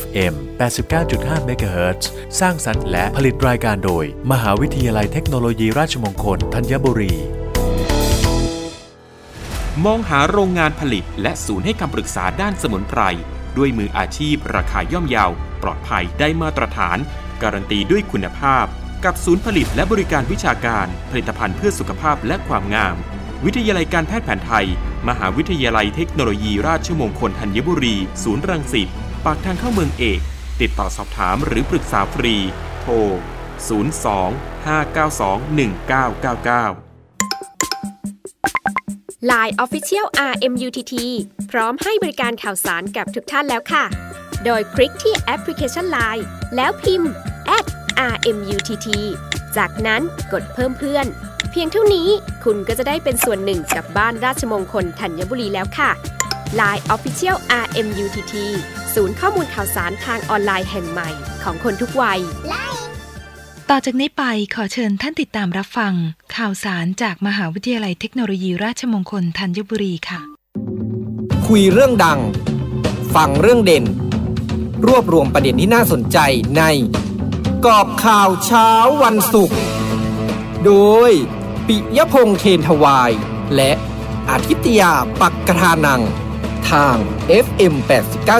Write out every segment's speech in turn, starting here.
FM 89.5 MHz สร้างสรรค์และผลิตรายการโดย มหาวิทยาลัยเทคโนโลยีราชมงคลธัญบุรี มองหาโรงงานผลิตและศูนย์ให้คำปรึกษาด้านสมุนไพร ด้วยมืออาชีพราคาย่อมเยาว ปลอดภัยได้มาตรฐาน การันตีด้วยคุณภาพ กับศูนย์ผลิตและบริการวิชาการ ผลิตภัณฑ์เพื่อสุขภาพและความงาม วิทยาลัยการแพทย์แผนไทย มหาวิทยาลัยเทคโนโลยีราชมงคลธัญบุรี ศูนย์รังสิต ปากทางเข้าเมืองเอก ติดต่อสอบถามหรือปรึกษาฟรี โทร 02 592 1999 Line Official RMUTT พร้อมให้บริการข่าวสารกับทุกท่านแล้วค่ะ โดยคลิกที่แอปพลิเคชัน Line แล้วพิมพ์ @RMUTT จากนั้นกดเพิ่มเพื่อน เพียงเท่านี้คุณก็จะได้เป็นส่วนหนึ่งกับบ้านราชมงคลธัญบุรีแล้วค่ะ Line Official RMUTT ศูนย์ข้อมูลข่าวสารทางออนไลน์แห่งใหม่ของคนทุกวัย ต่อจากนี้ไปขอเชิญท่านติดตามรับฟัง ข่าวสารจากมหาวิทยาลัยเทคโนโลยีราชมงคลธัญบุรีค่ะ คุยเรื่องดัง ฟังเรื่องเด่น รวบรวมประเด็นที่น่าสนใจใน กอบข่าวเช้าวันศุกร์โดย ปิยพงษ์เทนทวาย และอาทิตยาปักกทานัง ทาง FM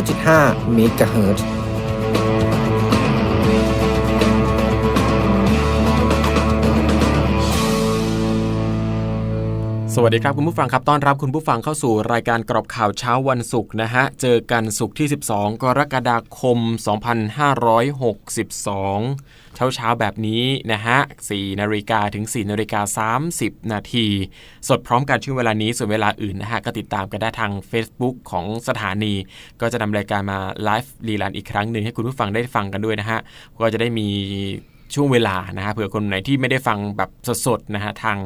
89.5 MHz สวัสดีครับคุณผู้ฟังครับต้อนรับคุณผู้ฟังเข้าสู่รายการกรอบข่าวเช้าวันศุกร์นะฮะ เจอกันศุกร์ที่ 12 กรกฎาคม 2562 เช้าเช้าแบบนี้นะฮะ4นาฬิกาถึง4นาฬิกา30 นาที สดพร้อมกันช่วงเวลานี้ส่วนเวลาอื่นนะฮะก็ติดตามกันได้ทาง Facebook ของสถานี ก็จะนำรายการมาไลฟ์รีลันอีกครั้งหนึ่งให้คุณผู้ฟังได้ฟังกันด้วยนะฮะก็จะได้มีช่วงเวลานะฮะเผื่อคนไหนที่ไม่ได้ฟังแบบสดๆนะฮะทาง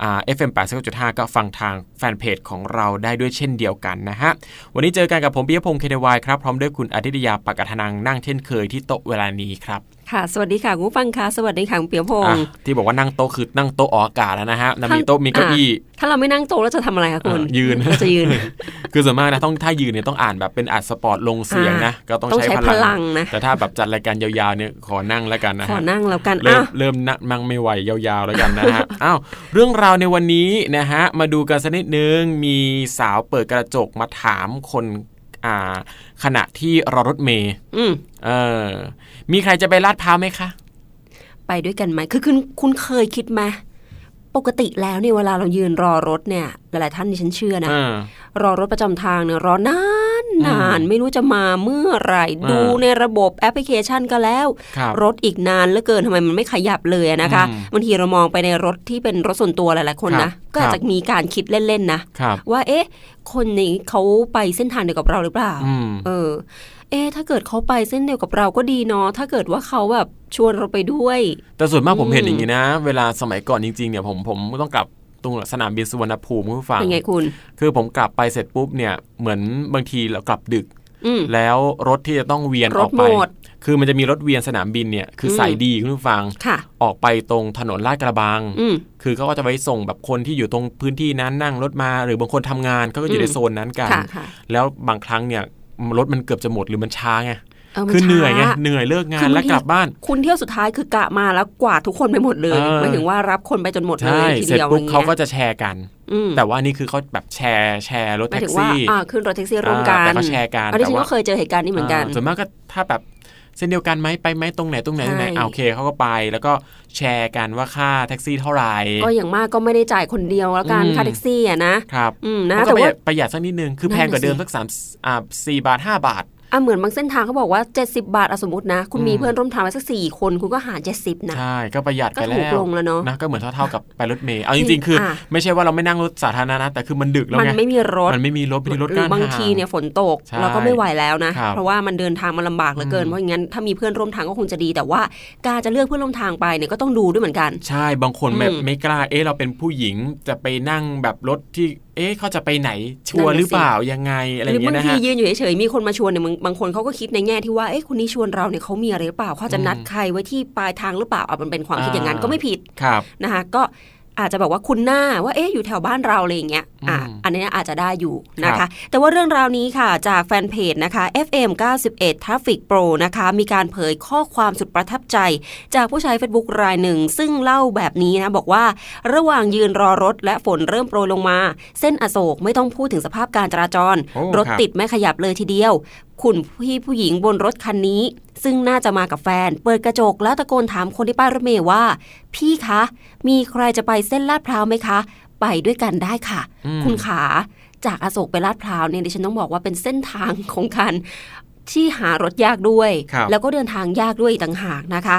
เอ่า FM 89.5ก็ฟังทางแฟนเพจของเราได้ด้วยเช่นเดียวกันนะฮะ วันนี้เจอกันกับผมปิยพงศ์เคเดวายครับ พร้อมด้วยคุณอาทิตยาปากทนังนั่งเช่นเคยที่โต๊ะเวลานี้ครับ ค่ะ สวัสดีค่ะคุณผู้ฟังค่ะ สวัสดีค่ะคุณเปียพงอะศ์ที่บอกว่านั่งโต๊ะคือนั่งโต๊ะออกอากาศแล้วนะฮะแล้วมีโต๊ะมีเก้าอี้ ถ้าเราไม่นั่งโต๊ะแล้วจะทำอะไรคะคุณอะยืนเราจะยืน คือส่วนมากนะต้องถ้ายืนเนี่ยต้องอ่านแบบเป็นอัดสปอร์ตลงเสียงนะ ก็ต้องต้องใช้ใช้พพลัลังงนะ แต่ถ้าแบบจัดรายการยาวๆเนี่ยขอนั่งแล้วกันนะขอฮะนั่งแล้วกัน เริ่มอะเริ่มนั่งมั่งไม่ไหวยาวๆแล้วกันนะฮะ อ้าว เรื่องราวในวันนี้นะฮะ มาดูกันสักนิดนึง มีสาวเปิดกระจกมาถามคน อ่า ขณะที่รอรถเมย์อืม เออ มีใครจะไปลาดพร้าวไหมคะ ไปด้วยกันไหมคือคุณคุณเคยคิดไหมปกติแล้วเนี่ยเวลาเรายืนรอรถเนี่ยหลายๆท่านดิฉันเชื่อนะเออรอรถประจำทางเนี่ยรอนานอืมนานไม่รู้จะมาเมื่อไหร่อ่าดูในระบบแอปพลิเคชันก็แล้วครับรถอีกนานเหลือเกินทำไมมันไม่ขยับเลยอะนะคะอืมบางทีเรามองไปในรถที่เป็นรถส่วนตัวหลายๆคนครันะบก็อาจครับจะมีการคิดเล่นๆนะครับว่าเอ๊ะ คนนี้เขาไปเส้นทางเดียวกับเราหรือเปล่าอืมเออ เอ๊ะถ้าเกิดเขาไปเส้นเดียวกับเราก็ดีเนาะถ้าเกิดว่าเขาแบบชวนเราไปด้วย แต่ส่วนมากผมอืมเห็นอย่างนี้นะ เวลาสมัยก่อนจริงๆเนี่ยผมผมต้องกลับตรงสนามบินสุวรรณภูมิคุณผู้ฟังเป็นไงคุณ คือผมกลับไปเสร็จปุ๊บเนี่ยเหมือนบางทีเรากลับดึกอืมแล้วรถที่จะต้องเวียนรอถอกไปหมดคือมันจะมีรถเวียนสนามบินเนี่ยคืออมสายดีคุณผู้ฟังค่ะออกไปตรงถนนลาดกระบังอืมคือเขาก็จะไว้ส่งแบบคนที่อยู่ตรงพื้นที่นั้นนั่งรถมา หรือบางคนทำงานเขาก็อยู่ในอืมโซนนั้นกันค่ะค่ะแล้วบางครั้งเนี่ย รถมันเกือบจะหมดหรือมันช้าไงเมันคือเหนื่อยไงช้าเหนื่อยเลิกงาคืนอแล้วบางทีกลับบ้าน คุณเที่ยวสุดท้ายคือกะมาแล้วกวาดทุกคนไปหมดเลยเออหมายถึงว่ารับคนไปจนหมดเลใช่ยทีเสร็จเดียวปุ๊บอย่างเขาเงี้ยก็จะแชร์กันอืมแต่ว่านี่คือเขาแบบแชร์แชร์รถหมายแท็ถึกงว่าซี่อ่าขึ้นรถแท็กซี่ร่วมกัอ่าแต่นเขาแชร์กันอันนี้ฉันแต่ว่าก็เคยเจอเหตุการณ์นี้เหมือนกันาส่วนมากก็ถ้าแบบ เส้นเดียวกันไหมไปไหมตรงไหนตรงไหนตรงไหนใช่อ่าโอเคเขาก็ไป แล้วก็แชร์กันว่าค่าแท็กซี่เท่าไหร่ก็อย่างมากก็ไม่ได้จ่ายคนเดียวแล้วกันอืมค่าแท็กซี่อะนะครับอืมนะมันก็แต่ประหว่ายัดประหยัดสักนิดนึงคือนั่นแพงกว่าน่ะเดิมสิสักสามอ่าสี่บาทห้าบาท อะเหมือนบางเส้นทางเขาบอกว่า 70 บาทอะสมมตินะ คุณมีอืมเพื่อนร่วมทางไปสักสี่คนคุณก็หาร 70 นะ ใช่ ก็ประหยัดก็ไปถูแล้กวลงแล้วเนาะนะก็เหมือนเท่าๆกับไปรถเมล์เอาจริงๆ คืออะไม่ใช่ว่าเราไม่นั่งรถสาธารณะนะแต่คือมันดึกแล้วมันไงไม่มีรถมันไม่มีรถไม่มีรถหรืกั้นอบางททีเนี่ยฝนตกใช่เราก็ไม่ไหวแล้วนะครับเพราะว่ามันเดินทางมาลำบากเหลือเกินอืมเพราะอย่างนั้นถ้ามีเพื่อนร่วมทางก็คงจะดี แต่ว่าการจะเลือกเพื่อนร่วมทางไปเนี่ยก็ต้องดูด้วยเหมือนกัน ใช่บางคนแบบอืมไม่กล้าเอ๊ะเราเป็นผู้หญิงจะไปนั่งแบบรถที่ เอ๊ะเขาจะไปไหนชัวร์นั่นน่ะหรือเปล่าสิยังไงอะไรหอรืย่างบาเงี้งยนะทีฮะยืนอยู่เฉยๆมีคนมาชวนเนี่ยบางบางคนเขาก็คิดในแง่ที่ว่าเอ๊ะคนนี้ชวนเราเนี่ยเขามีอะไรหรือเปล่าเขาจะนัดอืมใครไว้ที่ปลายทางหรือเปล่าอะมันเป็นความคิดอย่างนั้นอ่าก็ไม่ผิดครับนะคะก็ อาจจะแบบว่าคุณหน้าว่าเอ๊ะอยู่แถวบ้านเราอะไรอย่างเงี้ยอะอืมอันนี้อาจจะได้อยู่นะครัคะบแต่ว่าเรื่องราวนี้ค่ะจากแฟนเพจนะคะ FM 91 Traffic Pro นะคะ มีการเผยข้อความสุดประทับใจ จากผู้ใช้ Facebook รายหนึ่ง ซึ่งเล่าแบบนี้นะ บอกว่าระหว่างยืนรอรถและฝนเริ่มโปรยลงมา เส้นอโศกไม่ต้องพูดถึงสภาพการจราจรโอ้รถครับติดไม่ขยับเลยทีเดียว คุณพี่ผู้หญิงบนรถคันนี้ ซึ่งน่าจะมากับแฟน เปิดกระจกแล้วตะโกนถามคนที่ป้ายรถเมย์ว่า พี่คะ มีใครจะไปเส้นลาดพร้าวไหมคะ ไปด้วยกันได้ค่ะอืมคุณขาจากอโศกไปลาดพร้าวเนี่ยดิฉันต้องบอกว่าเป็นเส้นทางของการที่หารถยากด้วยครับแล้วก็เดินทางยากด้วยอีกต่างหากนะคะ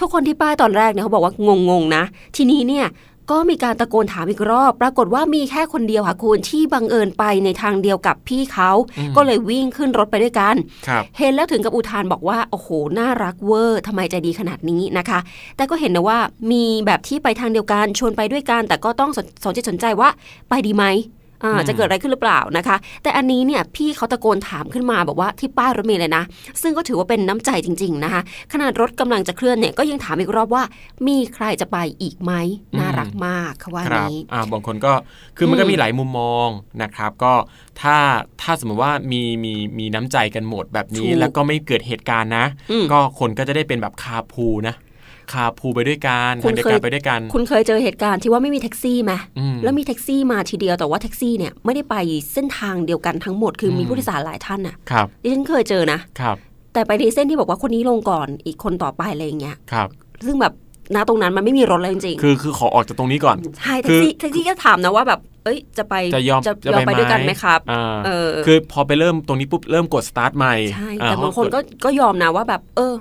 ทุกคนที่ป้ายตอนแรกเนี่ยเขาบอกว่างงๆนะ ทีนี้เนี่ย ก็มีการตะโกนถามอีกรอบ ปรากฏว่ามีแค่คนเดียวค่ะคุณที่บังเอิญไปในทางเดียวกับพี่เขาอืมก็เลยวิ่งขึ้นรถไปด้วยกันครับเห็นแล้วถึงกับอุทานบอกว่า โอ้โห น่ารักเวอร์ทำไมใจดีขนาดนี้นะคะ แต่ก็เห็นนะว่ามีแบบที่ไปทางเดียวกันชวนไปด้วยกัน แต่ก็ต้องสนสนใจสนใจว่าไปดีไหมอ่าอืม จะเกิดอะไรขึ้นหรือเปล่านะคะ แต่อันนี้เนี่ยพี่เขาตะโกนถามขึ้นมาบอกว่าที่ป้ายรถเมล์เลยนะ ซึ่งก็ถือว่าเป็นน้ำใจจริง ๆ นะคะขนาดรถกำลังจะเคลื่อนเนี่ยก็ยังถามอีกรอบว่า มีใครจะไปอีกไหมน่ารักมากเขาว่าครับนี้อ่าบางคนก็คือมันก็อืมมีหลายมุมมองนะครับ ก็ถ้าถ้าสมมติว่ามีมีมีน้ำใจกันหมดแบบนี้ถูกแล้วก็ไม่เกิดเหตุการณ์นะอืมก็คนก็จะได้เป็นแบบคาพูนะ คาพูไปด้วยกันคุทาณงเดียวเคยกันไปด้วยกัน คุณเคยเจอเหตุการณ์ที่ว่าไม่มีแท็กซี่ไหมอืมแล้วมีแท็กซี่มาทีเดียวแต่ว่าแท็กซี่เนี่ยไม่ได้ไปเส้นทางเดียวกันทั้งหมดคืออมมีผู้โดยสารหลายท่านน่ะครับดิฉันเคยเจอนะครับแต่ไปในเส้นที่บอกว่าคนนี้ลงก่อนอีกคนต่อไปอะไรอย่างเงี้ยครับซึ่งแบบณตรงนั้นมันไม่มีรถเลยจริงคือคือขอออกจากตรงนี้ก่อนๆใช่แท็กซี่แท็กซี่ก็ถามนะว่าแบบเอ้ยจะไปจะยอมจะจะยอมไปไปด้วยกันไหมครับอ่าเออคือพอไปเริ่มตรงนี้ปุ๊บเริ่มกดสตาร์ทใหม่ใช่อ่แต่บางคนก็ก็ยอมนะว่าแบบเออ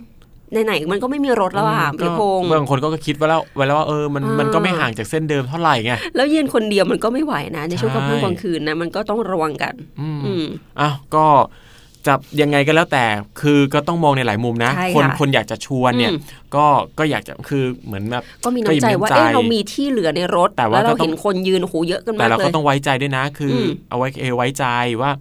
ไหนๆมันก็ไม่มีรถแล้วอะอืมเพียพงษ์บางคนก็คิดไว้แล้วไว้แล้วว่าเออมันอ่ามัมันก็ไม่ห่างจากเส้นเดิมเท่าไหร่ไงแล้วยืนคนเดียวมันก็ไม่ไหวนะ ในช่วงกลางค่ำใช่กลางคืนนะมันก็ต้องระวังกันอืมอืมอ้าวก็จะยังไงก็แล้วแต่คือก็ต้องมองในหลายมุมนะใช่คนค่ะคนอยากจะชวนเนี่ยอืมก็ก็อยากจะคือเหมือนแบบก็มีน้ำใจว่าก็มีน้ำใจเอ๊ะเรามีที่เหลือในรถแต่ว่าแล้วเราก็ต้องเห็นคนยืนโอ้โหเยอะกันแต่มากเราเลก็ยต้องไว้ใจด้วยนะ คืออมเอาไว้เออไว้ใจว่า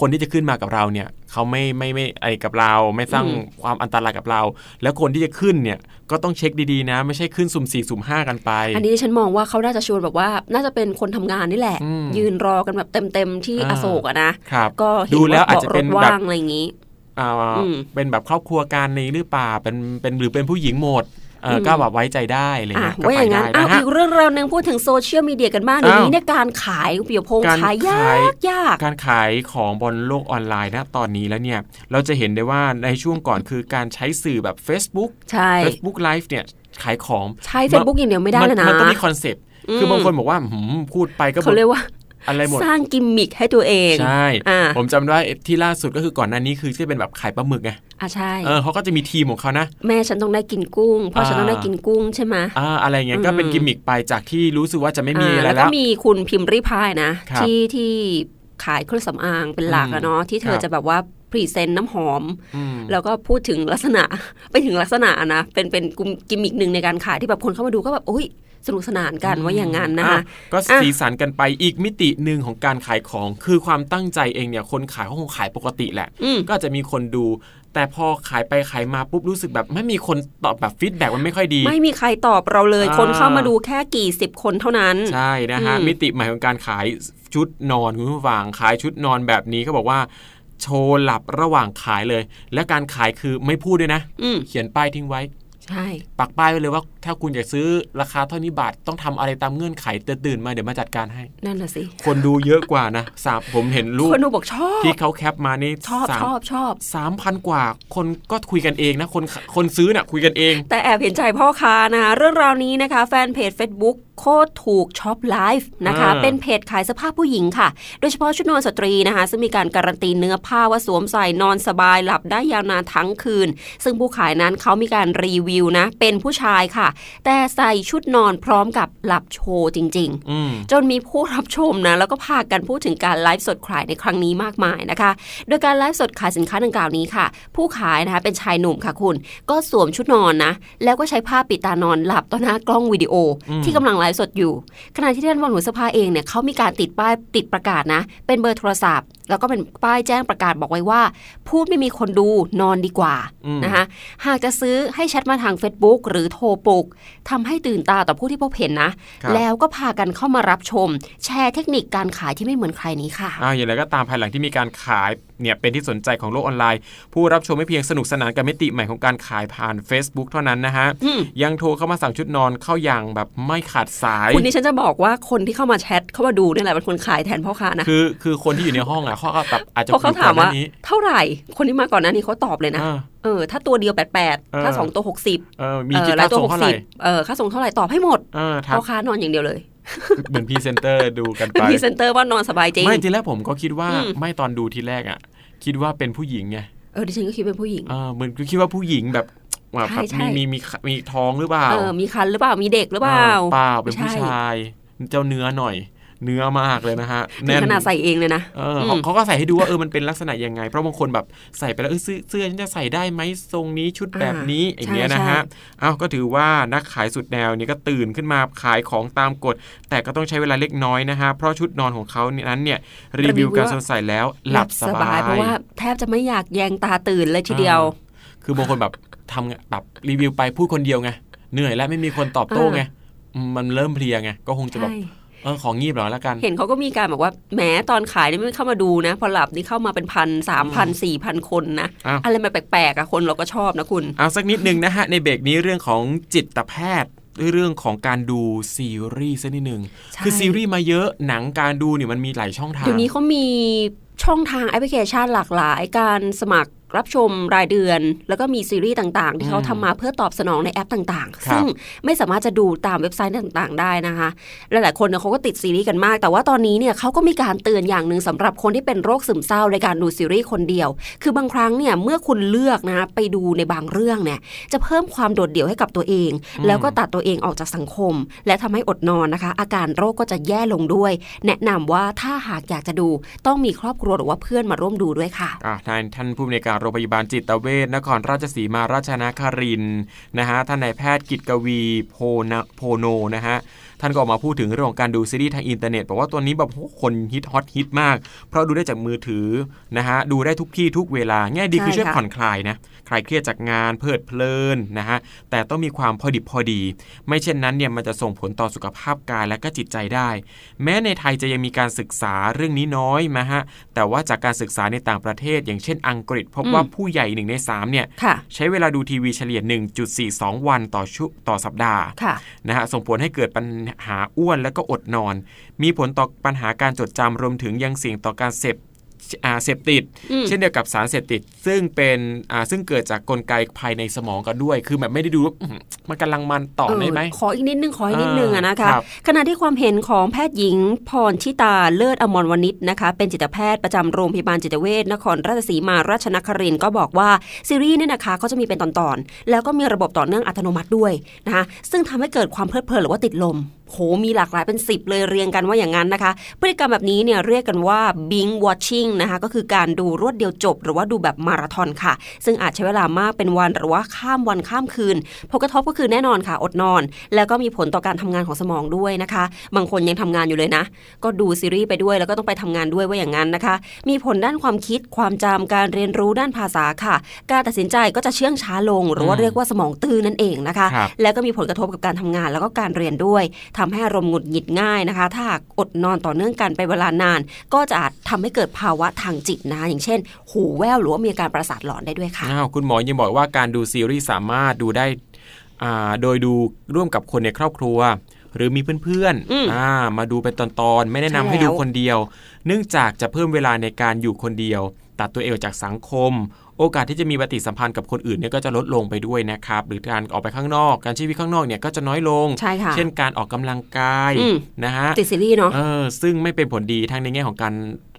คนที่จะขึ้นมากับเราเนี่ย เขาไม่ไม่ไม่ไอกับเรา ไม่สร้างอืมความอันตรายกับเรา แล้วคนที่จะขึ้นเนี่ยก็ต้องเช็คดีๆนะ ไม่ใช่ขึ้นสุ่มสี่สุ่มห้ากันไป อันนี้ดิฉันมองว่าเขาน่าจะชวนแบบว่า น่าจะเป็นคนทำงานนี่แหละอืมยืนรอกันแบบเต็มๆที่อ่าอโศกอะนะครับก็เห็นดูแล้วว่าอาจจะเป็นบแบบว่างอะไรอย่างนี้อ่าอืมเป็นแบบครอบครัวการนี้หรือเปล่าเป็นเป็นหรือเป็นผู้หญิงหมดเอออม ก็แบบไว้ใจได้อะไรอะเงี้ยก็ว่าไปอย่างนั้ได้นอ้าวนะฮะอีกเรื่องราวหนึงพูดถึงโซเชียลมีเดียกันบ้างเดี๋ยวอ้าวนี้เนี่ยการขายเปียพงษ์การขายยขายากยากการขายของบนโลกออนไลน์นะตอนนี้แล้วเนี่ยเราจะเห็นได้ว่าในช่วงก่อนคือการใช้สื่อแบบ Facebook ใช่ Facebook Live เนี่ยขายของ ใช้ Facebook อย่างเดียวไม่ได้มัเลยนะมันต้องมี concept อืมคือบางคนบอกว่าหืมพูดไปก็เขาเรียกว่า อะไรหมดสร้างกิมมิคให้ตัวเองใช่อ่าผมจำได้ที่ล่าสุดก็คือก่อนหน้านี้คือที่เป็นแบบขายปลาหมึกไงอะใช่เออเขาก็จะมีทีมของเขานะ แม่ฉันต้องได้กินกุ้งพ่อฉันต้องได้อ่ากินกุ้งใช่ไหมอ่าอะไรเงี้ยก็เป็นอืมกิมมิกไปจากที่รู้สึกว่าจะไม่มีอ่าอะไรแล้วแล้ก็วมีคุณพิมรี่พายนะครับที่ที่ขายเครื่องสำอางเป็นหลักอะเนาะที่เธคอรับจะแบบว่า present น้ำหอมอืมแล้วก็พูดถึงลักษณะไปถึงลักษณะนะเป็นเป็นกุมกิมมิกหนึ่งในการขายที่แบบคนเข้ามาดูก็แบบโอ้ย สนุกสนานกันว่าอย่างนั้นนะคะอ่ก็อะสีสันกันไปอีกมิติหนึ่งของการขายของ คือความตั้งใจเองเนี่ยคนขายเขาคงขายปกติแหละอืมก็อาจจะมีคนดูแต่พอขายไปขายมาปุ๊บรู้สึกแบบ ไม่มีคนตอบแบบ feedback มันไม่ค่อยดี ไม่มีใครตอบเราเลยอ่าคนเข้ามาดูแค่กี่สิบคนเท่านั้น ใช่นะฮะอืมมิติใหม่ของการขายชุดนอนคุณผู้ฟังขายชุดนอนแบบนี้เขาบอกว่าโชว์หลับระหว่างขายเลย และการขายคือไม่พูดด้วยนะอืมเขียนป้ายทิ้งไว้ใช่ ปักป้ายไว้เลยว่าถ้าคุณอยากซื้อราคาเท่านี้บาทต้องทำอะไรตามเงื่อนไขตื่นๆมาเดี๋ยวมาจัดการให้ นั่นน่ะสิ คนดูเยอะกว่านะสามผมเห็นรูปคนดูบอกชอบที่เขาแคปมานี่ชอบสามชอบชอบสามพันกว่า คนก็คุยกันเองนะคนคนซื้อน่ะคุยกันเอง แต่แอบเห็นใจพ่อค้านะคะเรื่องราวนี้นะคะ แฟนเพจ Facebook โคตรถูกช็อปไลฟ์นะคะอ่าเป็นเพจขายเสื้อผ้าผู้หญิงค่ะ โดยเฉพาะชุดนอนสตรีนะคะ ซึ่งมีการการันตีเนื้อผ้าว่าสวมใส่นอนสบายหลับได้ยาวนานทั้งคืน ซึ่งผู้ขายนั้นเขามีการรีวิวนะ เป็นผู้ชายค่ะ แต่ใส่ชุดนอนพร้อมกับหลับโชว์จริงๆอืมจนมีผู้รับชมนะ แล้วก็พากันพูดถึงการไลฟ์สดขายในครั้งนี้มากมายนะคะ โดยการไลฟ์สดขายสินค้าดังกล่าวนี้ค่ะ ผู้ขายนะคะเป็นชายหนุ่มค่ะคุณ ก็สวมชุดนอนนะ แล้วก็ใช้ผ้าปิดตานอนหลับต่อหน้ากล้องวิดีโออมที่กำลังไลฟ์สดอยู่ ขณะที่ด้านบนหัวสภาเองเนี่ยเขามีการติดป้ายติดประกาศนะ เป็นเบอร์โทรศัพท์ แล้วก็เป็นป้ายแจ้งประกาศบอกไว้ว่า พูดไม่มีคนดูนอนดีกว่าอืมนะคะหากจะซื้อให้แชทมาทาง Facebook หรือโทรปลุกทำให้ตื่นตาต่อผู้ที่พบเห็นนะครับแล้วก็พากันเข้ามารับชม แชร์เทคนิคการขายที่ไม่เหมือนใครนี้ค่ะอ้าวอย่างไรก็ตามภายหลังที่มีการขายเนี่ยเป็นที่สนใจของโลกออนไลน์ ผู้รับชมไม่เพียงสนุกสนานกับมิติใหม่ของการขายผ่าน Facebook เท่านั้นนะฮะอืมยังโทรเข้ามาสั่งชุดนอนเข้าอย่างแบบไม่ขาดสายคุณดิฉันจะบอกว่าคนที่เข้ามาแชทเข้ามาดูเนี่ยแหละเป็นคนขายแทนพ่อค้านะคือ คือคนที่อยู่ในห้องอะเขาก็แบบอาจจะเพราะเขาถามว่าก่อนหน้นี้เท่าไหร่ คนที่มาก่อนหน้านี้เขาตอบเลยนะอ่าเออถ้าตัวเดียวแปดแปดเออถ้าสองตัวหกสิบเออมีเอกี่อแล้ค่าวตัวส่งหกเท่าไหสิร่บเออค่าส่งเท่าไหร่ตอบให้หมดเออทัพ่กอค้านอนอย่างเดียวเลยเหมือนพรีเซนเตอร์ดูกันเป็นไปพรีเซนเตอร์ว่านอนสบายจริงไม่ทีแรกผมก็คิดว่าอืมไม่ตอนดูทีแรกอะ คิดว่าเป็นผู้หญิงไงเออดิฉันก็คิดเป็นผู้หญิงเออเหมือนคิดว่าผู้หญิงแบบ ว่าใช่ใช่มีมีมีมีท้องหรือเปล่าเออมีครรภ์หรือเปล่ามีเด็กหรือเปล่าออเปล่าเป็นผู้ไม่ใช่ชาย เจ้าเนื้อหน่อย เนื้อมากเลยนะฮะถึงขนาดใส่เองเลยนะเออเขามเขาก็ใส่ให้ดูว่าเออมันเป็นลักษณะยังไง เพราะบางคนแบบใส่ไปแล้วเออเสื้อเสื้อฉันจะใส่ได้ไหมทรงนี้ชุดแบบนี้อ่าอย่างเงี้ยใช่นะฮะใช่อ้าวก็ถือว่านักขายสุดแนวนี่ก็ตื่นขึ้นมาขายของตามกฎ แต่ก็ต้องใช้เวลาเล็กน้อยนะฮะเพราะชุดนอนของเขาเนี่ยนั้นเนี่ยรีวิวการสวมใส่แล้วหลับสบายเพราะว่าแทบจะไม่อยากแยงตาตื่นเลยทีเดียวคือบางคนแบบ ทำงานแบบรีวิวไปพูดคนเดียวไงเหนื่อยแล้วไม่มีคนตอบโต้ไงอืมมันเริ่มเพลียไงก็คงจะแบบใช่เออของงีบเหรอแล้วกัน เห็นเขาก็มีการบอกว่าแหมตอนขายนี่ไม่เข้ามาดูนะ พอหลับนี่เข้ามาเป็นพันสามพันสี่พันคนนะอ้าวอะไรมาแปลกๆอะคนเราก็ชอบนะคุณเอาสักนิดนึงนะฮะ ในเบรกนี้เรื่องของจิตแพทย์เรื่องของการดูซีรีส์สักนิดนึงใช่คือซีรีส์มาเยอะหนังการดูเนี่ยมันมีหลายช่องทางเดี๋ยวนี้เขามีช่องทางแอปพลิเคชันหลากหลาย การสมัคร รับชมรายเดือน แล้วก็มีซีรีส์ต่างๆ ที่เขาอืมทำมาเพื่อตอบสนองในแอปต่างครับๆซึ่งไม่สามารถจะดูตามเว็บไซต์ต่างๆ ได้นะคะ หลายๆคนเนี่ยเขาก็ติดซีรีส์กันมาก แต่ว่าตอนนี้เนี่ยเขาก็มีการเตือนอย่างหนึ่งสำหรับคนที่เป็นโรคซึมเศร้าในการดูซีรีส์คนเดียว คือบางครั้งเนี่ยเมื่อคุณเลือกนะคะไปดูในบางเรื่องเนี่ยจะเพิ่มความโดดเดี่ยวให้กับตัวเอง แล้วก็ตัดตัวเองออกจากสังคม และทำให้อดนอนนะคะ อาการโรคก็จะแย่ลงด้วย แนะนำว่าถ้าหากอยากจะดูต้องมีครอบครัวหรือว่าเพื่อนมาร่วมดูด้วยค่ะอะท่านท่านผู้อำนวยการโรงพยาบาลจิตเวชนครราชสีมาราชนครินทร์นะฮะท่านนายแพทย์กิตต์กวีโพธิ์โนนะฮะท่านก็ออกมาพูดถึงเรื่องของการดูซีรีส์ทางอินเทอร์เน็ตบอกว่าตัวนี้แบบโหคนฮิตฮอตฮิตมาก เพราะดูได้จากมือถือนะฮะดูได้ทุกที่ทุกเวลาแง่ดีคือช่วยผ่อนคลายนะคลายเครียดจากงานเพลิดเพลินนะฮะแต่ต้องมีความพอดิบพอดี ไม่เช่นนั้นเนี่ยมันจะส่งผลต่อสุขภาพกายและก็จิตใจได้ แม้ในไทยจะยังมีการศึกษาเรื่องนี้น้อยมาฮะแต่ว่าจากการศึกษาในต่างประเทศ อย่างเช่นอังกฤษพบว่าผู้ใหญ่หนึ่งในสามเนี่ยค่ะใช้เวลาดูทีวีเฉลี่ย 1.42 วันต่อชุต่อสัปดาห์ค่ะนะฮะส่งผลให้เกิดปัญหาอ้วนและก็อดนอน มีผลต่อปัญหาการจดจำรวมถึงยังเสี่ยงต่อการเสพอ่า เสพติดอืมเช่นเดียวกับสารเสพติด ซึ่งเป็นอ่าซึ่งเกิดจากกลไกภายในสมองกันด้วย คือแบบไม่ได้ดูว่าอื้อหือมันกำลังมันต่อได้ไหมเออขออีกนิดนึงขออีกนิดนึงอะนะคะครับขณะที่ความเห็นของแพทย์หญิงพรชิตาเลิศอมรวณิชนะคะเป็นจิตแพทย์ประจำโรงพยาบาลจิตเวชนครราชสีมาราชนครินทร์ก็บอกว่าซีรีส์เนี่ยนะคะเขาจะมีเป็นตอนๆ แล้วก็มีระบบต่อเนื่องอัตโนมัติด้วยนะคะซึ่งทำให้เกิดความเพลิดเพลินหรือว่าติดลม โหมีหลากหลายเป็น10เลยเรียงกันว่าอย่างนั้นนะคะ พฤติกรรมแบบนี้เนี่ยเรียกกันว่า bing watching นะคะ ก็คือการดูรวดเดียวจบ หรือว่าดูแบบมาราธอนค่ะ ซึ่งอาจใช้เวลามากเป็นวันหรือว่าข้ามวันข้ามคืนผลกระทบก็คือแน่นอนค่ะ อดนอน แล้วก็มีผลต่อการทำงานของสมองด้วยนะคะ บางคนยังทำงานอยู่เลยนะ ก็ดูซีรีส์ไปด้วยแล้วก็ต้องไปทำงานด้วยว่าอย่างนั้นนะคะ มีผลด้านความคิดความจำการเรียนรู้ด้านภาษาค่ะ การตัดสินใจก็จะเชื่องช้าลง หรือว่าอืมเรียกว่าสมองตื้อนั่นเองนะคะครับแล้วก็มีผลกระทบกับการทำงานแล้วก็การเรียนด้วยทำให้อารมณ์หงุดหงิดง่ายนะคะ ถ้าหากอดนอนต่อเนื่องกันไปเวลานาน ก็จะอาจทำให้เกิดภาวะทางจิตนะ อย่างเช่น หูแว่วหรือว่ามีอาการประสาทหลอนได้ด้วยค่ะอ้าวคุณหมอยังบอกว่าการดูซีรีส์สามารถดูได้อ่าโดยดูร่วมกับคนในครอบครัว หรือมีเพื่อนอืมๆอ่ามาดูเป็นตอนๆ ไม่แนะนำใช่ให้ดูแล้วคนเดียว เนื่องจากจะเพิ่มเวลาในการอยู่คนเดียว ตัดตัวเองออกจากสังคม โอกาสที่จะมีปฏิสัมพันธ์กับคนอื่นเนี่ยก็จะลดลงไปด้วยนะครับ หรือการออกไปข้างนอก การใช้ชีวิตข้างนอกเนี่ยก็จะน้อยลงใช่ค่ะเช่นการออกกำลังกายอืมนะฮะติดซีรีส์เนาะเออซึ่งไม่เป็นผลดีทั้งในแง่ของการ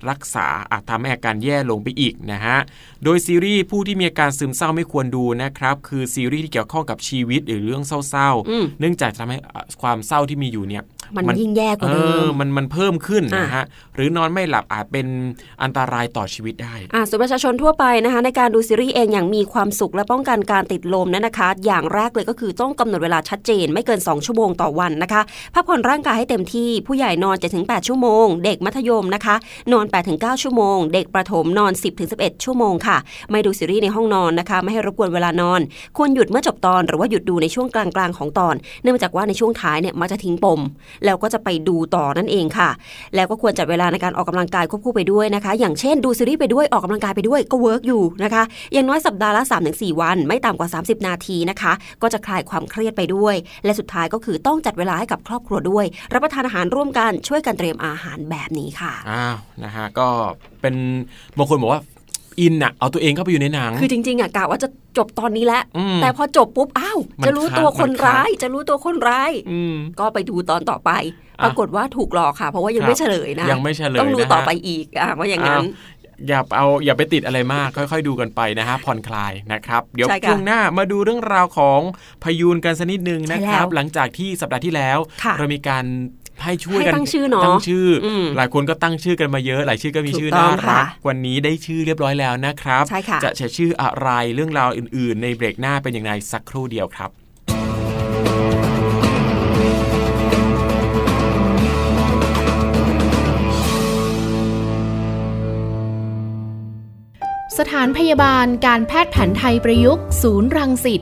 รักษาอาจทำให้อาการแย่ลงไปอีกนะฮะ โดยซีรีส์ผู้ที่มีอาการซึมเศร้าไม่ควรดูนะครับ คือซีรีส์ที่เกี่ยวข้องกับชีวิตหรือเรื่องเศร้าอืมๆเนื่องจากจะทำให้อะความเศร้าที่มีอยู่เนี่ย มันยิ่งแย่กว่าเอเดิอมมันมันเพิ่มขึ้นอะนะฮะหรือนอนไม่หลับอาจเป็นอันตรายต่อชีวิตได้อ่าส่วนประชาชนทั่วไปนะคะ ในการการดูซีรีส์เองอย่างมีความสุขและป้องกันการติดลมนั้นนะคะ อย่างแรกเลยก็คือต้องกำหนดเวลาชัดเจน ไม่เกิน 2 ชั่วโมงต่อวันนะคะพักผ่อนร่างกายให้เต็มที่ผู้ใหญ่นอน7-8ชั่วโมง เด็กมัธยมนะคะ นอน 8-9 ชั่วโมง เด็กประถมนอน 10-11 ชั่วโมงค่ะ ไม่ดูซีรีส์ในห้องนอนนะคะ ไม่ให้รบกวนเวลานอน ควรหยุดเมื่อจบตอน หรือว่าหยุดดูในช่วงกลางๆของตอน เนื่องจากว่าในช่วงท้ายเนี่ยมักจะทิ้งปมแล้วก็จะไปดูต่อนั่นเองค่ะ แล้วก็ควรจัดเวลาในการออกกำลังกายควบคู่ไปด้วยนะคะ อย่างเช่นดูซีรีส์ไปด้วยออกกำลังกายไปด้วยก็เวิร์กอยู่นะคะ อย่างน้อยสัปดาห์ละ 3-4 วัน ไม่ต่ำกว่า 30 นาทีนะคะ ก็จะคลายความเครียดไปด้วย และสุดท้ายก็คือต้องจัดเวลาให้กับครอบครัวด้วย รับประทานอาหารร่วมกันช่วยกันเตรียมอาหารแบบนี้ค่ะอ้าวนะฮะก็เป็นบางคนบอกว่า อินอะเอาตัวเองเข้าไปอยู่ในหนัง คือจริงๆอะกะว่าจะจบตอนนี้แหละอืมแต่พอจบปุ๊บอ้าวมันจะรู้ตัวค้างคนมันค้างร้าย จะรู้ตัวคนร้ายอืมก็ไปดูตอนต่อไปอะปรากฏว่าถูกหลอกค่ะ เพราะว่ายังครับไม่เฉลยนะยังไม่เฉลยต้องดูนะฮะต่อไปอีกอะว่าอย่างนั้นอย่าเอาอย่าไปติดอะไรมาก ค่อย ๆ ดูกันไปนะฮะผ่อนคลายนะครับ เดี๋ยวใช่ค่ะช่วงหน้ามาดูเรื่องราวของพยูนกันสักนิดนึงนะคใช่รับแล้วหลังจากที่สัปดาห์ที่แล้วค่ะเรามีการ ให้ช่วยให้กันตั้งชื่อเนาะตั้งชื่ออมหลายคนก็ตั้งชื่อกันมาเยอะ หลายชื่อก็มีถูกชื่อต้น่าองรัค่ะกวันนี้ได้ชื่อเรียบร้อยแล้วนะครับใช่ค่ะจะใช้ชื่ออะไรเรื่องราวอื่น ๆ ในเบรกหน้าเป็นอย่างไรสักครู่เดียวครับสถานพยาบาลการแพทย์แผนไทยประยุกต์ ศูนย์รังสิต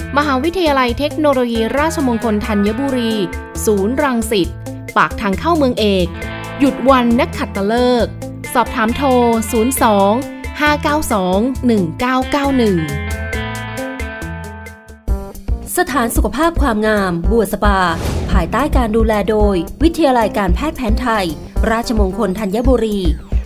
มหาวิทยาลัยเทคโนโลยีราชมงคลธัญบุรี ศูนย์รังสิต ปากทางเข้าเมืองเอก หยุดวันนักขัดตะเลิก สอบถามโทร 02 592 1991 สถานสุขภาพความงาม บัวสปา ภายใต้การดูแลโดย วิทยาลัยการแพทย์แผนไทย ราชมงคลธัญบุรี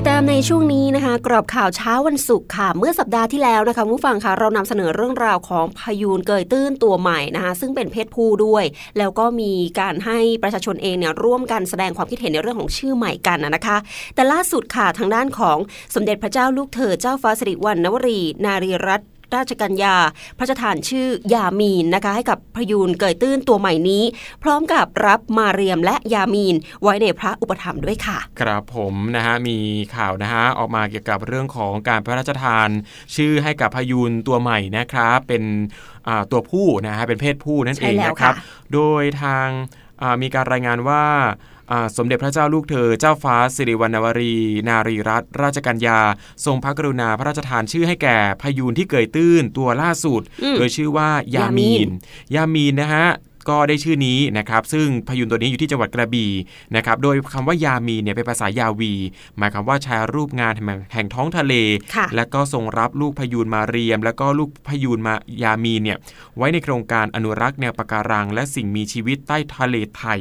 ติดตามในช่วงนี้นะคะ กรอบข่าวเช้าวันศุกร์ค่ะ เมื่อสัปดาห์ที่แล้วนะคะผู้ฟังคะเรานำเสนอเรื่องราวของพายูนเกยตื้นตัวใหม่นะคะซึ่งเป็นเพศผู้ด้วย แล้วก็มีการให้ประชาชนเองเนี่ยร่วมกันแสดงความคิดเห็นในเรื่องของชื่อใหม่กันนะคะ แต่ล่าสุดค่ะทางด้านของสมเด็จพระเจ้าลูกเธอเจ้าฟ้าสิริวัณณวรี นารีรัตน ราชกัญญา พระราชทานชื่อยามีนนะคะ ให้กับพยูนเกยตื้นตัวใหม่นี้ พร้อมกับรับมาเรียมและยามีน ไว้ในพระอุปถัมภ์ด้วยค่ะ ครับผมนะฮะมีข่าวนะฮะออกมาเกี่ยวกับเรื่องของการพระราชทาน ชื่อให้กับพยูนตัวใหม่นะครับเป็นอ่าตัวผู้นะฮะเป็นเพศผู้นั่นเองใช่แล้วนะครับค่ะโดยทางอ่ามีการรายงานว่าอ่า สมเด็จพระเจ้าลูกเธอ เจ้าฟ้าสิริวัณวรี นารีรัตนราชกัญญา ทรงพระกรุณาพระราชทานชื่อให้แก่พยูนที่เกยตื้นตัวล่าสุดอืมโดยชื่อว่ายามีน ยามีนนะฮะ ก็ได้ชื่อนี้นะครับซึ่งพยูนตัวนี้อยู่ที่จังหวัดกระบี่นะครับโดยคำว่ายามีนเนี่ยเป็นภาษายาวี หมายความว่าใช้รูปงานแห่งแห่งท้องทะเลค่ะและก็ทรงรับลูกพยูนมาเรียม แล้วก็ลูกพยูนมายามีนเนี่ยไว้ในโครงการอนุรักษ์แนวปะการัง และสิ่งมีชีวิตใต้ทะเลไทย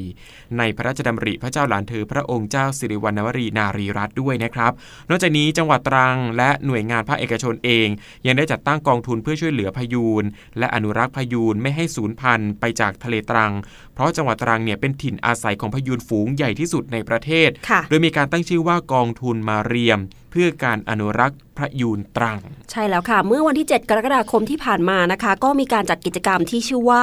ในพระราชดำริพระเจ้าหลานเธอพระองค์เจ้าสิริวัณวรีนารีรัตน์ด้วยนะครับ นอกจากนี้จังหวัดตรังและหน่วยงานภาคเอกชนเอง ยังได้จัดตั้งกองทุนเพื่อช่วยเหลือพยูนและอนุรักษ์พยูนไม่ให้สูญพันธุ์ไปจากทะเลตรัง เพราะจังหวัดตรังเนี่ยเป็นถิ่นอาศัยของพยูนฝูงใหญ่ที่สุดในประเทศค่ะโดยมีการตั้งชื่อว่ากองทุนมาเรียมเพื่อการอนุรักษ์พยูนตรัง ใช่แล้วค่ะ เมื่อวันที่ 7 กรกฎาคมที่ผ่านมานะคะ ก็มีการจัดกิจกรรมที่ชื่อว่า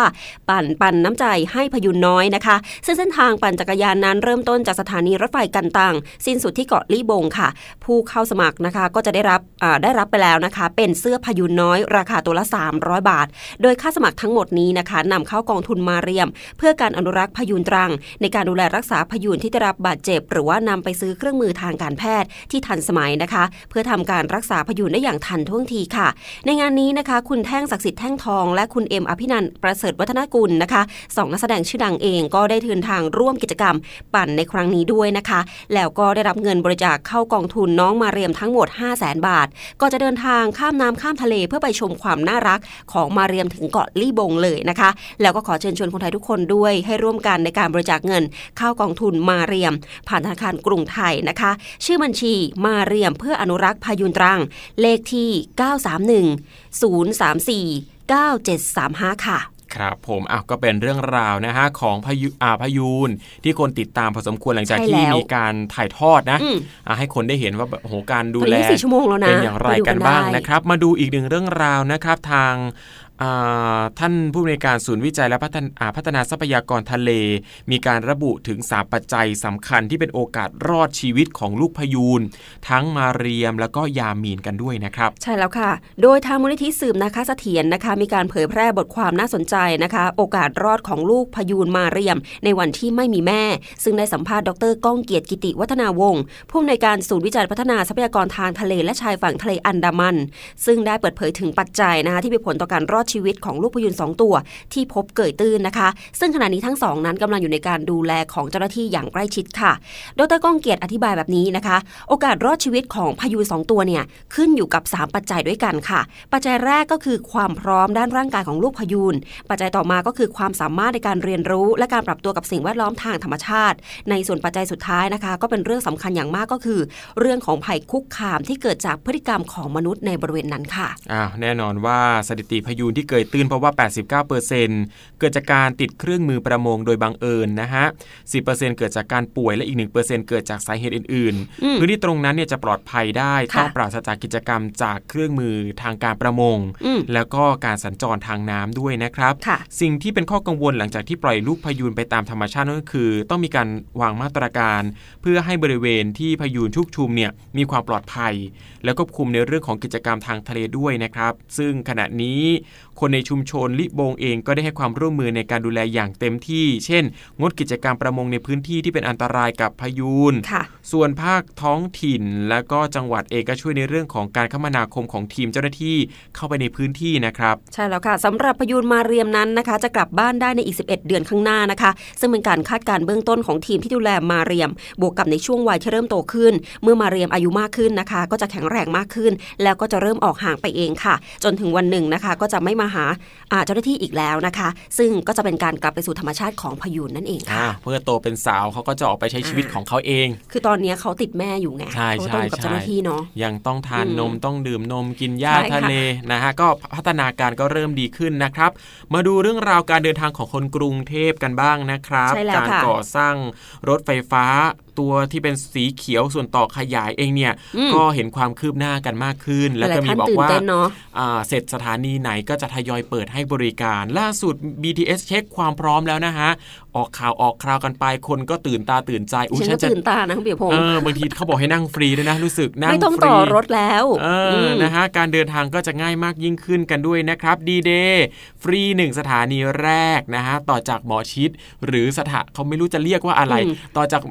ปั่นปั่นน้ำใจให้พยุนน้อยนะคะ ซึ่งเส้นทางปั่นจักรยานนั้นเริ่มต้นจากสถานีรถไฟกันตัง สิ้นสุดที่เกาะลี่บงค่ะ ผู้เข้าสมัครนะคะก็จะได้รับได้รับไปแล้วนะคะ เป็นเสื้อพยุนน้อย ราคาตัวละ 300 บาท โดยค่าสมัครทั้งหมดนี้นะคะนำเข้ากองทุนมาเรียม เพื่อการอนุรักษ์พยูนตรัง ในการดูแลรักษาพยูนที่ได้รับบาดเจ็บ หรือว่านำไปซื้อเครื่องมือทางการแพทย์ที่ทันสมัยนะคะ เพื่อทำการรักษาพยูนได้อย่างทันท่วงทีค่ะ ในงานนี้นะคะ คุณแท่งศักดิ์สิทธิ์แท่งทอง และคุณเอ็มอภินันประเสริฐวัฒนกุลนะคะสองนักแสดงชื่อดังเองก็ได้เดินทางร่วมกิจกรรม ปั่นในครั้งนี้ด้วยนะคะ แล้วก็ได้รับเงินบริจาคเข้ากองทุนน้องมาเรียมทั้งหมด 5 0 0แสนบาท ก็จะเดินทางข้ามน้ำข้ามทะเลเพื่อไปชมความน่ารักของมาเรียมถึงเกาะลี่บงเลยนะคะ แล้วก็ขอเชิญชวนคนไทยทุกคนด้วยให้ร่วมกันในการบริจาคเงินเข้ากองทุนมาเรียม ผ่านธนาคารกรุงไทยนะคะ ชื่อบัญชีมาเรียมเพื่ออนุรักษ์พายุนตรัง เลขที่ 931 034 9735 ค่ะครับผมอะก็เป็นเรื่องราวนะฮะของพายุอ่าพายูนที่คนติดตามพอสมควรหลังจากใช่ที่แล้วมีการถ่ายทอดนะอืมอะให้คนได้เห็นว่าแบบโอ้โหการดูตอนแลนี้สี่ชั่วโมงแล้วนะเป็นอย่างไรไปดูกันบ้างได้นะครับ มาดูอีกหนึ่งเรื่องราวนะครับ ทางอ่า ท่านผู้อำนการศูนย์วิจัยและพัฒนาพัฒนาทรัพยากรทะเล มีการระบุถึงสาปัจจัยสำคัญที่เป็นโอกาสรอดชีวิตของลูกพยูนทั้งมาเรียมแล้วก็ยามีนกันด้วยนะครับ ใช่แล้วค่ะ โดยทางมูลนิธิสืบนะคะเสถียรนะคะ มีการเผยแพร่บทความน่าสนใจนะคะ โอกาสรอดของลูกพยูนมาเรียม ในวันที่ไม่มีแม่ ซึ่งได้สัมภาษณ์ดรก้องเกียรติกิติวัฒนาวงศ์ผู้อำนวยการศูนย์วิจัยพัฒนาทรัพยากรทางทะเลและชายฝั่งทะเลอันดามัน ซึ่งได้เปิดเผยถึงปัจจัยนะคะที่มีผลต่อการรอดชีวิตของลูกพยูนสองตัวที่พบเกิดตื้นนะคะ ซึ่งขณะนี้ทั้งสองนั้นกำลังอยู่ในการดูแลของเจ้าหน้าที่อย่างใกล้ชิดค่ะ ดรก้องเกียรติอธิบายแบบนี้นะคะ โอกาสรอดชีวิตของพายุสองตัวเนี่ยขึ้นอยู่กับ 3 ปัจจัยด้วยกันค่ะ ปัจจัยแรกก็คือความพร้อมด้านร่างกายของลูกพายูนปัจจัยต่อมาก็คือความสามารถในการเรียนรู้และการปรับตัวกับสิ่งแวดล้อมทางธรรมชาติ ในส่วนปัจจัยสุดท้ายนะคะ ก็เป็นเรื่องสำคัญอย่างมากก็คือ เรื่องของภัยคุกคามที่เกิดจากพฤติกรรมของมนุษย์ในบริเวณนั้นค่ะอ้าวแน่นอนว่าสถิติพยูนที่เกิดตื้นเพราะว่า 89%เกิดจากการติดเครื่องมือประมงโดยบังเอิญนะฮะ 10%เกิดจากการป่วยและอีก 1%เกิดจากสาเหตุอื่นอืมๆพื้นที่ตรงนั้นเนี่ยจะปลอดภัยได้ค่ะต้องปราศจากกิจกรรมจากเครื่องมือทางการประมงอืมแล้วก็การสัญจรทางน้ำด้วยนะครับค่ะสิ่งที่เป็นข้อกังวลหลังจากที่ปล่อยลูกพยูนไปตามธรรมชาตินั่นก็คือ ต้องมีการวางมาตรการ เพื่อให้บริเวณที่พยูนชุกชุมเนี่ยมีความปลอดภัย แล้วก็ควบคุมในเรื่องของกิจกรรมทางทะเลด้วยนะครับ ซึ่งขณะนี้ คนในชุมชนลิบงเองก็ได้ให้ความร่วมมือในการดูแลอย่างเต็มที่ เช่น งดกิจกรรมประมงในพื้นที่ที่เป็นอันตรายกับพยูนค่ะส่วนภาคท้องถิ่น และก็จังหวัดเองก็ช่วยในเรื่องของการคมนาคมของทีมเจ้าหน้าที่เข้าไปในพื้นที่นะครับใช่แล้วค่ะสำหรับพยูนมาเรียมนั้นนะคะ จะกลับบ้านได้ในอีก 11 เดือนข้างหน้านะคะ ซึ่งเป็นการคาดการณ์เบื้องต้นของทีมที่ดูแลมาเรียม บวกกับในช่วงวัยที่เริ่มโตขึ้น เมื่อมาเรียมอายุมากขึ้นนะคะ ก็จะแข็งแรงมากขึ้น แล้วก็จะเริ่มออกห่างไปเองค่ะ จนถึงวันหนึ่งนะคะ ก็จะไม่มาหาอ่าเจ้าหน้าที่อีกแล้วนะคะ ซึ่งก็จะเป็นการกลับไปสู่ธรรมชาติของพยูนนั่นเองค่ะอ่าเพื่อโตเป็นสาวเขาก็จะออกไปใช้ชีวิตอ่าของเขาเอง คือตอนนี้เขาติดแม่อยู่ไงใช่เขาก็ต้องอยู่กับใช่เจ้าหน้าที่เนาะยังต้องทานอืมนมต้องดื่มนมกินหญ้าใช่ค่ะทะเลนะฮะก็พัฒนาการก็เริ่มดีขึ้นนะครับ มาดูเรื่องราวการเดินทางของคนกรุงเทพกันบ้างนะครับใช่แล้วการค่ะก่อสร้างรถไฟฟ้า ตัวที่เป็นสีเขียวส่วนต่อขยายเองเนี่ยก็เห็นความคืบหน้ากันมากขึ้น แล้วก็มีบอกว่าเสร็จสถานีไหนก็จะทยอยเปิดให้บริการ ล่าสุด BTS เช็คความพร้อมแล้วนะฮะออกข่าวออกคราวกันไปคนก็ตื่นตาตื่นใจอุ้ยฉันจะตื่นตานะคุณเบียร์พงศ์เออบางทีเขาบอกให้นั่งฟรีด้วยนะรู้สึกนั่งไม่ต้องต่อรถแล้วเออนะฮะการเดินทางก็จะง่ายมากยิ่งขึ้นกันด้วยนะครับดีเดย์ฟรีหนึ่งสถานีแรกนะฮะต่อจากหมอชิด หรือสถาเขาไม่รู้จะเรียกว่าอะไร ต่อจาก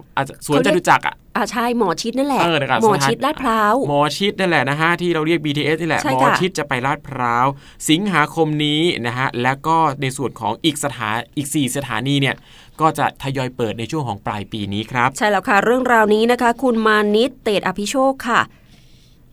สวนจตุจักรอะอ่าใช่หมอชิดนั่นแหละหมอชิดลาดพร้าวหมอชิดนั่นแหละนะฮะที่เราเรียก BTS นี่แหละหมอชิดจะไปลาดพร้าว สิงหาคมนี้นะฮะแล้วก็ในส่วนของอีกสถานอีก 4 สถานีเนี่ยก็จะทยอยเปิดในช่วงของปลายปีนี้ครับ ใช่แล้วค่ะเรื่องราวนี้นะคะ คุณมานิตเตดอภิโชคค่ะ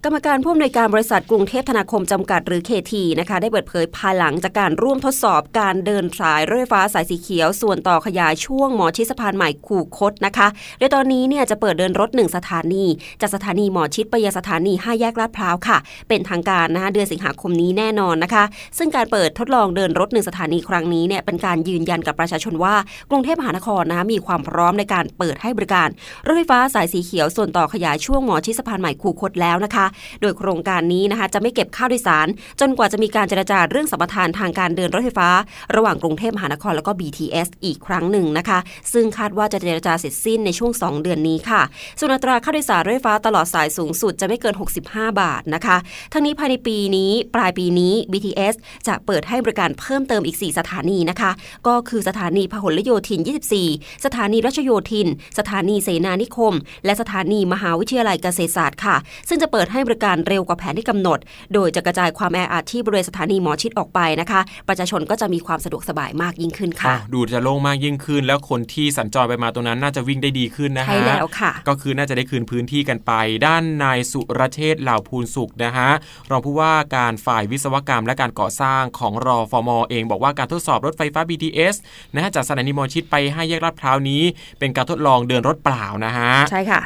กรรมการผู้อำนวยการบริษัทกรุงเทพธนาคมจำกัดหรือเคทีนะคะได้เปิดเผยภายหลังจากการร่วมทดสอบการเดินสายรถไฟฟ้าสายสีเขียว ส่วนต่อขยายช่วงหมอชิดสะพานใหม่ขู่คดนะคะ โดยตอนนี้เนี่ยจะเปิดเดินรถ 1 สถานี จากสถานีหมอชิดไปยังสถานี 5 แยกลาดพร้าวค่ะ เป็นทางการนะคะเดือนสิงหาคมนี้แน่นอนนะคะ ซึ่งการเปิดทดลองเดินรถ 1 สถานีครั้งนี้เนี่ยเป็นการยืนยันกับประชาชนว่ากรุงเทพมหานครนะคะมีความพร้อมในการเปิดให้บริการรถไฟฟ้าสายสีเขียว ส่วนต่อขยายช่วงหมอชิดสะพานใหม่ขู่คดแล้วนะคะโดยโครงการนี้นะคะจะไม่เก็บค่าโดยสาร จนกว่าจะมีการเจรจาเรื่องสัมปทานทางการเดินรถไฟฟ้า ระหว่างกรุงเทพมหานครแล้วก็ BTS อีกครั้งหนึ่งนะคะ ซึ่งคาดว่าจะเจรจาเสร็จสิ้นในช่วง 2 เดือนนี้ค่ะ ส่วนอัตราค่าโดยสารรถไฟฟ้าตลอดสายสูงสุดจะไม่เกิน 65 บาทนะคะ ทั้งนี้ภายในปีนี้ปลายปีนี้ BTS จะเปิดให้บริการเพิ่มเติมอีก 4 สถานีนะคะ ก็คือสถานีพหลโยธิน 24 สถานีรัชโยธิน สถานีเสนานิคม และสถานีมหาวิทยาลัยเกษตรศาสตร์ค่ะ ซึ่งจะเปิดให้บริการเร็วกว่าแผนที่กำหนด โดยจะกระจายความแออัดที่บริเวณสถานีหมอชิดออกไปนะคะ ประชาชนก็จะมีความสะดวกสบายมากยิ่งขึ้นค่ะ ดูจะโล่งมากยิ่งขึ้น แล้วคนที่สัญจรไปมาตรงนั้นน่าจะวิ่งได้ดีขึ้นนะฮะใช่แล้วค่ะ ก็คือน่าจะได้คืนพื้นที่กันไป ด้านนายสุรเชษเหล่าภูลสุขนะฮะรองผู้ว่าการฝ่ายวิศวกรรมและการก่อสร้างของรอฟมเองบอกว่าการทดสอบรถไฟฟ้า BTS นะฮะจากสถานีหมอชิดไปให้แยกลาดพร้าวนี้ เป็นการทดลองเดินรถเปล่านะฮะใช่ค่ะ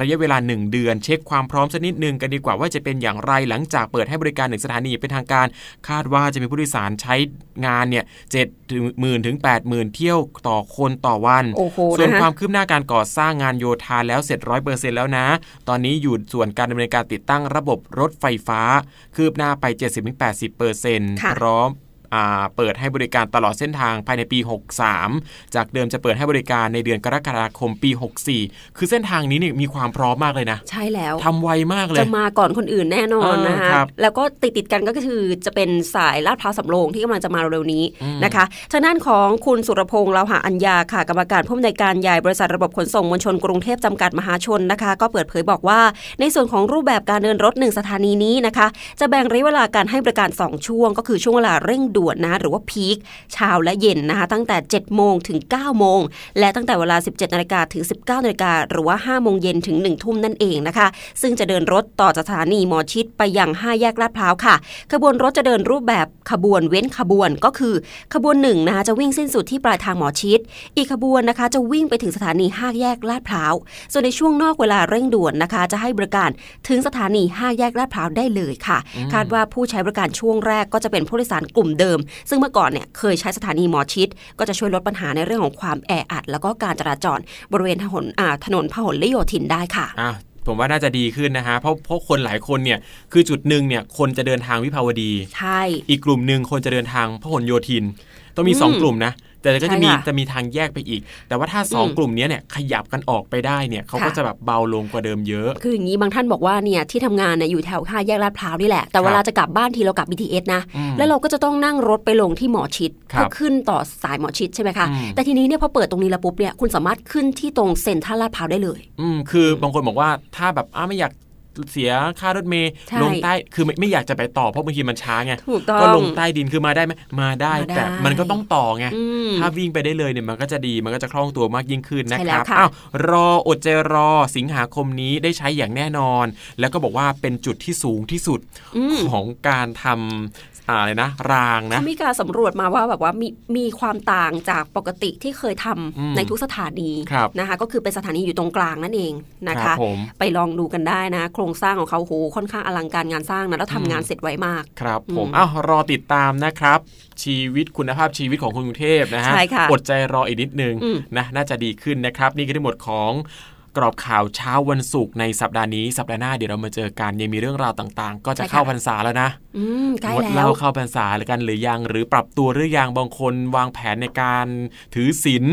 ระยะเวลา 1 เดือนเช็คความพร้อมสักนิดนึงกันดีกว่าว่าจะเป็นอย่างไรหลังจากเปิดให้บริการหนึ่งสถานีเป็นทางการ คาดว่าจะมีผู้โดยสารใช้งานเนี่ยเจ็ดถึงหมื่นถึงแปดหมื่นเที่ยวต่อคนต่อวัน ส่วนความคืบหน้าการก่อสร้างงานโยธาแล้วเสร็จร้อยเปอร์เซ็นต์แล้วนะ ตอนนี้อยู่ส่วนการดำเนินการติดตั้งระบบรถไฟฟ้า คืบหน้าไป 70-80%เปอร์เซ็นต์พร้อม เปิดให้บริการตลอดเส้นทางภายในปี 63 จากเดิมจะเปิดให้บริการในเดือนกรกฎาคมปี 64 คือเส้นทางนี้นี่มีความพร้อมมากเลยนะ ใช่แล้วทำไวมากเลย จะมาก่อนคนอื่นแน่นอนนะคะแล้วก็ติดติดกันก็คือจะเป็นสายลาดพร้าวสำโรงที่กำลังจะมาเร็วนี้นะคะทางด้านของคุณสุรพงษ์เราหาอัญญาค่ะกรรมการผู้อำนวยการใหญ่บริษัทระบบขนส่งมวลชนกรุงเทพจำกัดมหาชนนะคะ ก็เปิดเผยบอกว่า ในส่วนของรูปแบบการเดินรถหนึ่งสถานีนี้นะคะ จะแบ่งระยะเวลาการให้บริการ 2 ช่วง ก็คือช่วงเวลาเร่งด่วนนะหรือว่าพีคเช้าและเย็นนะคะตั้งแต่ 7 โมงถึง 9 โมง และตั้งแต่เวลา 17นาฬิกาถึง 19นาฬิกาหรือว่า 5 โมงเย็นถึง 1 ทุ่มนั่นเองนะคะ ซึ่งจะเดินรถต่อสถานีหมอชิดไปยัง5แยกลาดพร้าวค่ะ ขบวนรถจะเดินรูปแบบขบวนเว้นขบวนก็คือ ขบวนหนึ่งนะคะจะวิ่งสิ้นสุดที่ปลายทางหมอชิด อีกขบวนนะคะจะวิ่งไปถึงสถานี5แยกลาดพร้าว ส่วนในช่วงนอกเวลาเร่งด่วนนะคะ จะให้บริการถึงสถานี5แยกลาดพร้าวได้เลยค่ะ คาดว่าผู้ใช้บริการช่วงแรกก็จะเป็นผู้โดยสารกลุ่มเดิมซึ่งเมื่อก่อนเนี่ยเคยใช้สถานีหมอชิด ก็จะช่วยลดปัญหาในเรื่องของความแออัด แล้วก็การจราจรบริเวณถนนถนนพหลโยธินได้ค่ะผมว่าน่าจะดีขึ้นนะฮะเพราะเพราะคนหลายคนเนี่ยคือจุดหนึ่งเนี่ยคนจะเดินทางวิภาวดี ใช่ อีกกลุ่มหนึ่งคนจะเดินทางพหลโยธิน ต้องมี 2 กลุ่มนะ แต่ก็จะมีจะมีทางแยกไปอีก แต่ว่าถ้า 2 กลุ่มนี้เนี่ยขยับกันออกไปได้เนี่ยเขาก็จะแบบเบาลงกว่าเดิมเยอะ คืออย่างนี้บางท่านบอกว่าเนี่ยที่ทำงานเนี่ยอยู่แถวค่าแยกลาดพร้าวนี่แหละ แต่เวลาจะกลับบ้านทีเรากลับ BTS นะ แล้วเราก็จะต้องนั่งรถไปลงที่หมอชิดเพื่อขึ้นต่อสายหมอชิดใช่ไหมคะ แต่ทีนี้เนี่ยพอเปิดตรงนี้แล้วปุ๊บเนี่ยคุณสามารถขึ้นที่ตรงเซ็นทรัลลาดพร้าวได้เลย อืมคือบางคนบอกว่าถ้าแบบอ้าไม่อยาก เสียค่ารถเมย์ลงใต้คือไม่ไม่อยากจะไปต่อเพราะบางทีมันช้าไงก็ลงใต้ดินคือมาได้ไหมมาได้แต่มันก็ต้องต่อไงถ้าวิ่งไปได้เลยเนี่ยมันก็จะดีมันก็จะคล่องตัวมากยิ่งขึ้นนะครับอ้าวรออดใจรอสิงหาคมนี้ได้ใช้อย่างแน่นอน แล้วก็บอกว่าเป็นจุดที่สูงที่สุดของการทำ อะไรนะ รางนะเขามีการสำรวจมาว่าแบบว่ามีมีความต่างจากปกติที่เคยทำในทุกสถานีนะคะ ก็คือเป็นสถานีอยู่ตรงกลางนั่นเองนะคะไปลองดูกันได้นะ โครงสร้างของเขาโหค่อนข้างอลังการงานสร้างนะแล้วทำงานเสร็จไวมากครับผมอ้าวรอติดตามนะครับ ชีวิตคุณภาพชีวิตของคุณกรุงเทพนะฮะอดใจรออีกนิดนึงนะน่าจะดีขึ้นนะครับ นี่คือทั้งหมดของ กรอบข่าวเช้าวันศุกร์ในสัปดาห์นี้สัปดาห์หน้าเดี๋ยวเรามาเจอกันยังมีเรื่องราวต่างๆ ก็จะเข้าพรรษาแล้วนะอืมใกล้งดเหแล้ล้าวเข้าพรรษาหรือกันหรือยังหรือปรับตัวหรือยังบางคนวางแผนในการถือศีล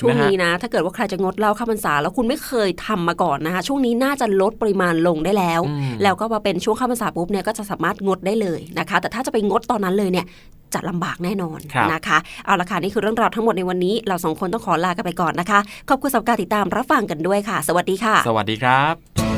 ช่วงะฮะนี้นะ ถ้าเกิดว่าใครจะงดเหล้าเข้าพรรษาแล้วคุณไม่เคยทำมาก่อนนะคะช่วงนี้น่าจะลดปริมาณลงได้แล้วอืมแล้วก็มาเป็นช่วงเข้าพรรษาปุ๊บเนี่ยก็จะสามารถงดได้เลยนะคะ แต่ถ้าจะไปงดตอนนั้นเลยเนี่ย จะลำบากแน่นอนครับนะคะเอาละค่ะนี่คือเรื่องราวทั้งหมดในวันนี้เราสองคนต้องขอลากันไปก่อนนะคะขอบคุณสำหรับการติดตามรับฟังกันด้วยค่ะ สวัสดีค่ะ สวัสดีครับ